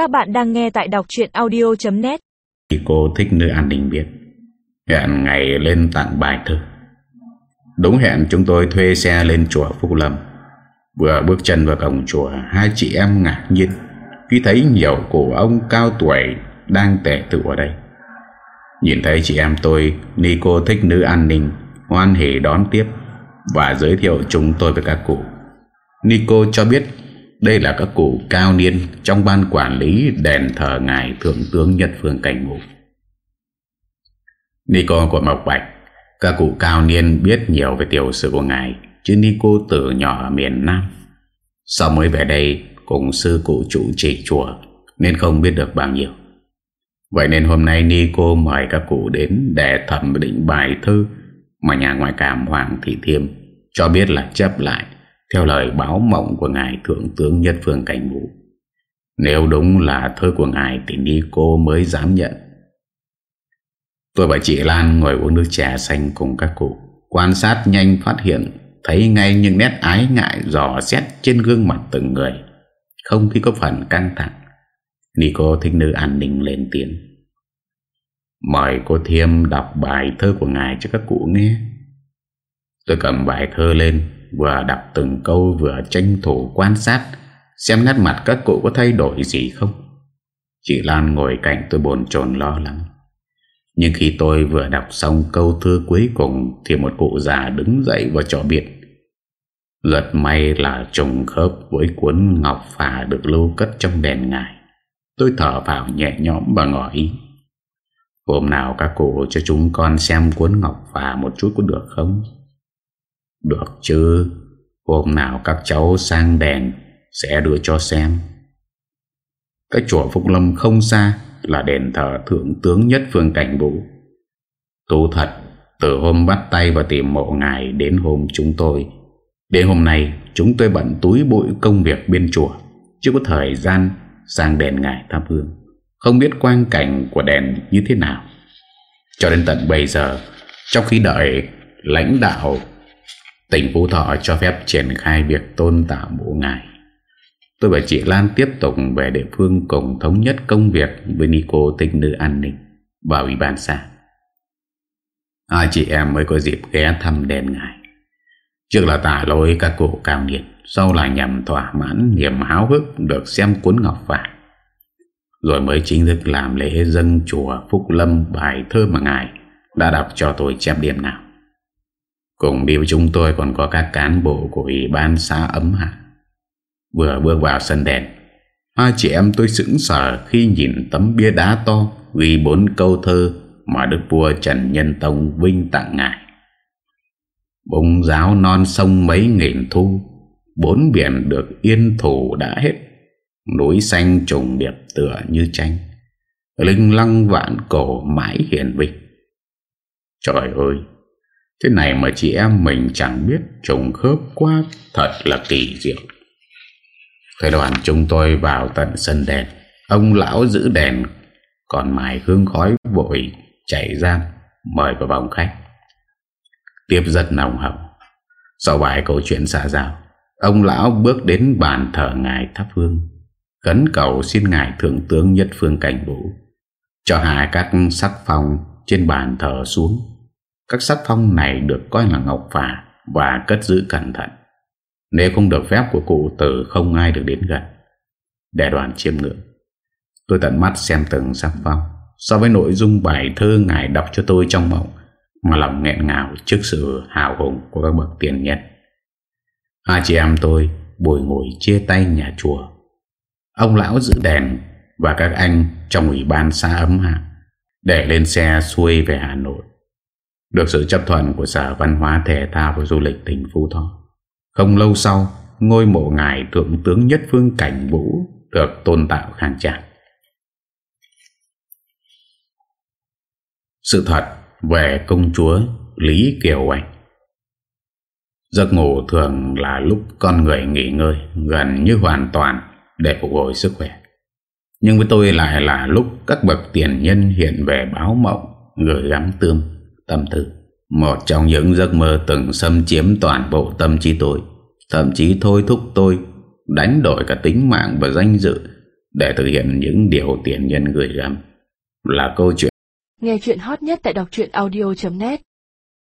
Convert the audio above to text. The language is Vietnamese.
Các bạn đang nghe tại đọc chuyện audio.net Thì cô thích nữ an ninh biết, Hẹn ngày lên tặng bài thơ. Đúng hẹn chúng tôi thuê xe lên chùa Phúc Lâm. Vừa bước chân vào cổng chùa, Hai chị em ngạc nhiên, Khi thấy nhiều cổ ông cao tuổi Đang tệ tự ở đây. Nhìn thấy chị em tôi Nico thích nữ an ninh, Hoan hỷ đón tiếp Và giới thiệu chúng tôi với các cụ. Nico cho biết đây là các cụ cao niên trong ban quản lý đền thờ ngài Thượng tướng Nhật Phương Cảnh Ngũ. Nico của Mộc Bạch, các cụ cao niên biết nhiều về tiểu sử của ngài, chứ Nico từ nhỏ ở miền Nam. Sau mới về đây cùng sư cụ chủ trì chùa nên không biết được bao nhiêu. Vậy nên hôm nay Nico mời các cụ đến để thẩm định bài thư mà nhà ngoại cảm Hoàng Thị Thiêm cho biết là chấp lại theo lời báo mộng của Ngài Thượng tướng Nhất Phương Cảnh Vũ, Nếu đúng là thơ của Ngài Thì đi cô mới dám nhận. Tôi và chị Lan ngồi uống nước trà xanh cùng các cụ, Quan sát nhanh phát hiện, Thấy ngay những nét ái ngại dò xét trên gương mặt từng người, Không khí có phần căng thẳng. Nico thích nữ an ninh lên tiếng. Mời cô Thiêm đọc bài thơ của ngài cho các cụ nghe. Tôi cầm bài thơ lên Vừa đọc từng câu vừa tranh thủ quan sát, Xem nét mặt các cụ có thay đổi gì không. Chị Lan ngồi cạnh tôi bồn chồn lo lắng. Nhưng khi tôi vừa đọc xong câu thư cuối cùng Thì một cụ già đứng dậy và cho biết Rất may là trùng khớp với cuốn ngọc phà được lưu cất trong đèn ngài. Tôi thở vào nhẹ nhõm và ngỏ ý. Hôm nào các cụ cho chúng con xem cuốn ngọc phà một chút có được không? Được chứ? Hôm nào các cháu sang đèn Sẽ đưa cho xem. Cái chùa Phúc Lâm không xa Là đền thờ thượng tướng nhất phương cảnh vũ. Tu thật, Từ hôm bắt tay và tìm mộ ngài Đến hôm chúng tôi, Đến hôm nay chúng tôi bận túi bụi công việc bên chùa Chưa có thời gian sang đèn ngài thắp hương. Không biết quang cảnh của đèn như thế nào. Cho đến tận bây giờ, Trong khi đợi lãnh đạo Tỉnh Phú Thọ cho phép triển khai việc tôn tạo mộ ngài. Tôi và chị Lan tiếp tục về địa phương cùng thống nhất công việc với Nico tinh nữ an ninh và ủy ban xã. Hai chị em mới có dịp ghé thăm đền ngài. Trước là tả lỗi các cụ cao niên, sau là nhằm thỏa mãn niềm háo hức được xem cuốn ngọc vàng. Rồi mới chính thức làm lễ dân chùa Phúc Lâm bài thơ mà ngài đã đọc cho tôi chép điểm nào. Cùng đi với chúng tôi còn có các cán bộ của Ủy ban xã ấm hạ. Vừa bước vào sân đèn, hai chị em tôi sững sờ khi nhìn tấm bia đá to ghi bốn câu thơ mà Đức Vua Trần Nhân Tông vinh tặng ngài. Bông giáo non sông mấy nghìn thu, bốn biển được yên thủ đã hết, núi xanh trùng điệp tựa như tranh, linh lăng vạn cổ mãi hiền vinh. Trời ơi! Thế này mà chị em mình chẳng biết trùng khớp quá Thật là kỳ diệu. Thế đoàn chúng tôi vào tận sân đèn Ông lão giữ đèn, Còn mài hương khói vội Chạy ra Mời vào vòng khách. Tiếp rất nồng hậu. Sau vài câu chuyện xa giao, Ông lão bước đến bàn thờ ngài thắp hương, Cấn cầu xin ngài thượng tướng nhất phương cảnh vũ, Cho hạ các sắc phong Trên bàn thờ xuống các sắc phong này được coi là ngọc phà và cất giữ cẩn thận. Nếu không được phép của cụ tử, không ai được đến gần. Để đoàn chiêm ngưỡng. Tôi tận mắt xem từng sắc phong. So với nội dung bài thơ ngài đọc cho tôi trong mộng, mà lòng nghẹn ngào trước sự hào hùng của các bậc tiền nhân. Hai chị em tôi bồi ngồi chia tay nhà chùa. Ông lão giữ đèn và các anh trong ủy ban xa ấm hạ để lên xe xuôi về Hà Nội. Được sự chấp thuận của Sở Văn hóa, Thể thao và Du lịch tỉnh Phú Thọ. Không lâu sau, Ngôi mộ ngài Thượng tướng Nhất Phương Cảnh Vũ Được tôn tạo khang trang. Sự thật về công chúa Lý Kiều Anh Giấc ngủ thường là lúc con người nghỉ ngơi, Gần như hoàn toàn để phục hồi sức khỏe. Nhưng với tôi lại là lúc các bậc tiền nhân hiện về báo mộng Gửi gắm tương tâm tư. Một trong những giấc mơ từng xâm chiếm toàn bộ tâm trí tôi, Thậm chí thôi thúc tôi Đánh đổi cả tính mạng và danh dự để thực hiện những điều tiền nhân gửi gắm, là câu chuyện. Nghe chuyện hot nhất tại đọc audio.net